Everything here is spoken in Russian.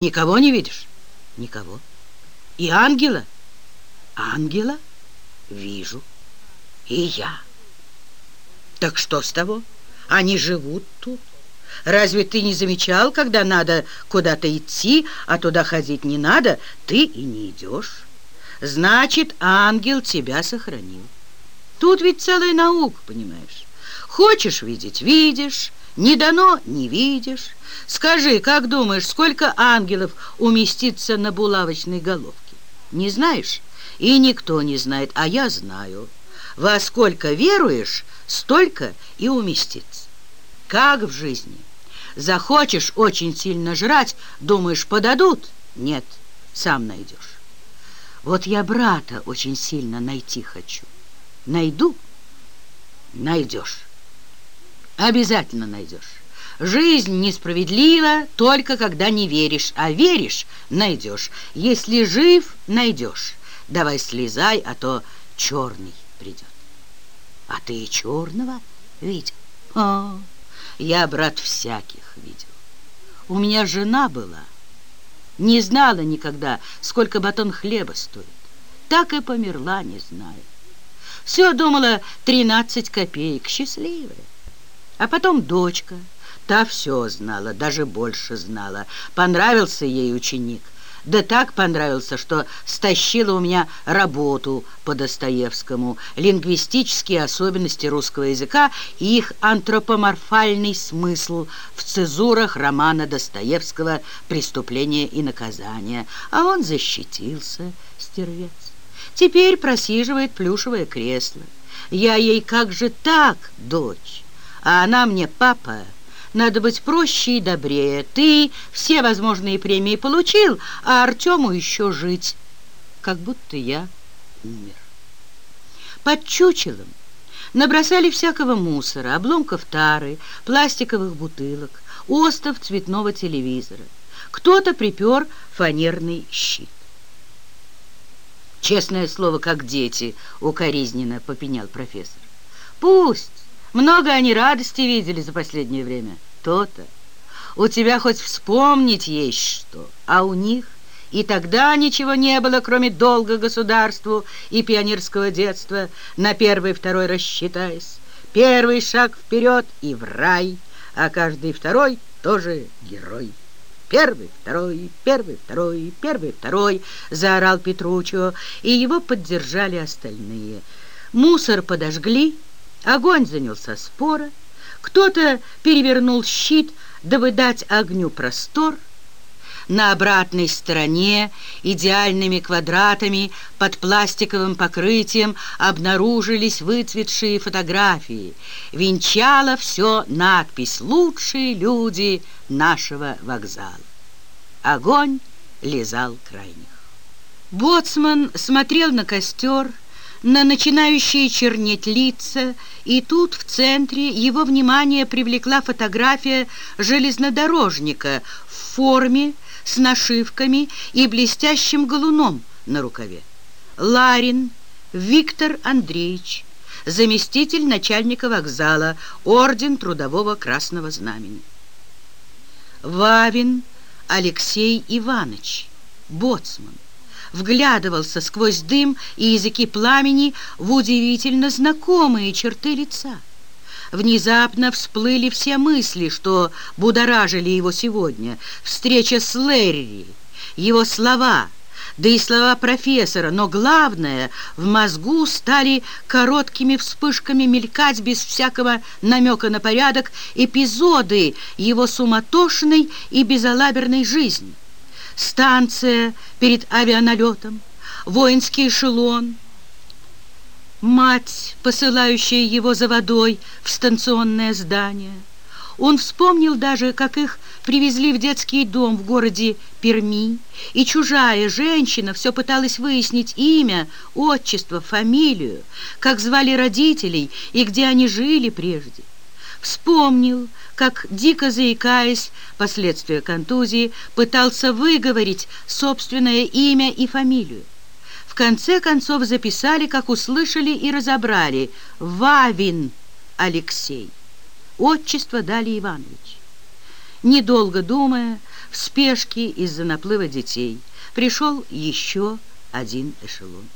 Никого не видишь? Никого. И ангела? Ангела? Вижу. И я. Так что с того? Они живут тут. Разве ты не замечал, когда надо куда-то идти, а туда ходить не надо, ты и не идешь? Значит, ангел тебя сохранил. Тут ведь целая наука, понимаешь? Хочешь видеть – видишь, не дано – не видишь. Скажи, как думаешь, сколько ангелов уместится на булавочной головке? Не знаешь? И никто не знает, а я знаю. Во сколько веруешь, столько и уместится. Как в жизни. Захочешь очень сильно жрать, думаешь, подадут? Нет, сам найдешь. Вот я брата очень сильно найти хочу. Найду? Найдешь. Обязательно найдешь. Жизнь несправедлива только когда не веришь, а веришь — найдешь. Если жив — найдешь. Давай слезай, а то черный придет. А ты и черного видел? О, я, брат, всяких видел. У меня жена была, не знала никогда, сколько батон хлеба стоит. Так и померла, не знаю. Все думала, тринадцать копеек, счастливая. А потом дочка — Та все знала, даже больше знала. Понравился ей ученик. Да так понравился, что стащила у меня работу по Достоевскому, лингвистические особенности русского языка и их антропоморфальный смысл в цезурах романа Достоевского «Преступление и наказание». А он защитился, стервец. Теперь просиживает плюшевое кресло. Я ей как же так, дочь? А она мне папа. Надо быть проще и добрее. Ты все возможные премии получил, а Артему еще жить. Как будто я умер. Под чучелом набросали всякого мусора, обломков тары, пластиковых бутылок, остов цветного телевизора. Кто-то припер фанерный щит. Честное слово, как дети, укоризненно попенял профессор. Пусть. Много они радости видели за последнее время. То-то. У тебя хоть вспомнить есть что, а у них и тогда ничего не было, кроме долга государству и пионерского детства, на первый-второй рассчитаясь. Первый шаг вперед и в рай, а каждый второй тоже герой. Первый, второй, первый, второй, первый, второй, заорал Петручо, и его поддержали остальные. Мусор подожгли, Огонь занялся спора, кто-то перевернул щит, дабы дать огню простор. На обратной стороне идеальными квадратами под пластиковым покрытием обнаружились выцветшие фотографии. Венчала все надпись «Лучшие люди нашего вокзала». Огонь лизал крайних. Боцман смотрел на костер, на начинающие чернеть лица, и тут в центре его внимание привлекла фотография железнодорожника в форме с нашивками и блестящим галуном на рукаве. Ларин Виктор Андреевич, заместитель начальника вокзала, орден Трудового Красного Знамени. Вавин Алексей Иванович, боцман вглядывался сквозь дым и языки пламени в удивительно знакомые черты лица. Внезапно всплыли все мысли, что будоражили его сегодня. Встреча с Лерри, его слова, да и слова профессора, но главное, в мозгу стали короткими вспышками мелькать без всякого намека на порядок эпизоды его суматошной и безалаберной жизни станция перед авианалетом, воинский эшелон, мать, посылающая его за водой в станционное здание. Он вспомнил даже, как их привезли в детский дом в городе Перми, и чужая женщина все пыталась выяснить имя, отчество, фамилию, как звали родителей и где они жили прежде. Вспомнил, как, дико заикаясь, последствия контузии, пытался выговорить собственное имя и фамилию. В конце концов записали, как услышали и разобрали, Вавин Алексей. Отчество дали Иванович. Недолго думая, В спешке из-за наплыва детей пришел еще один эшелон.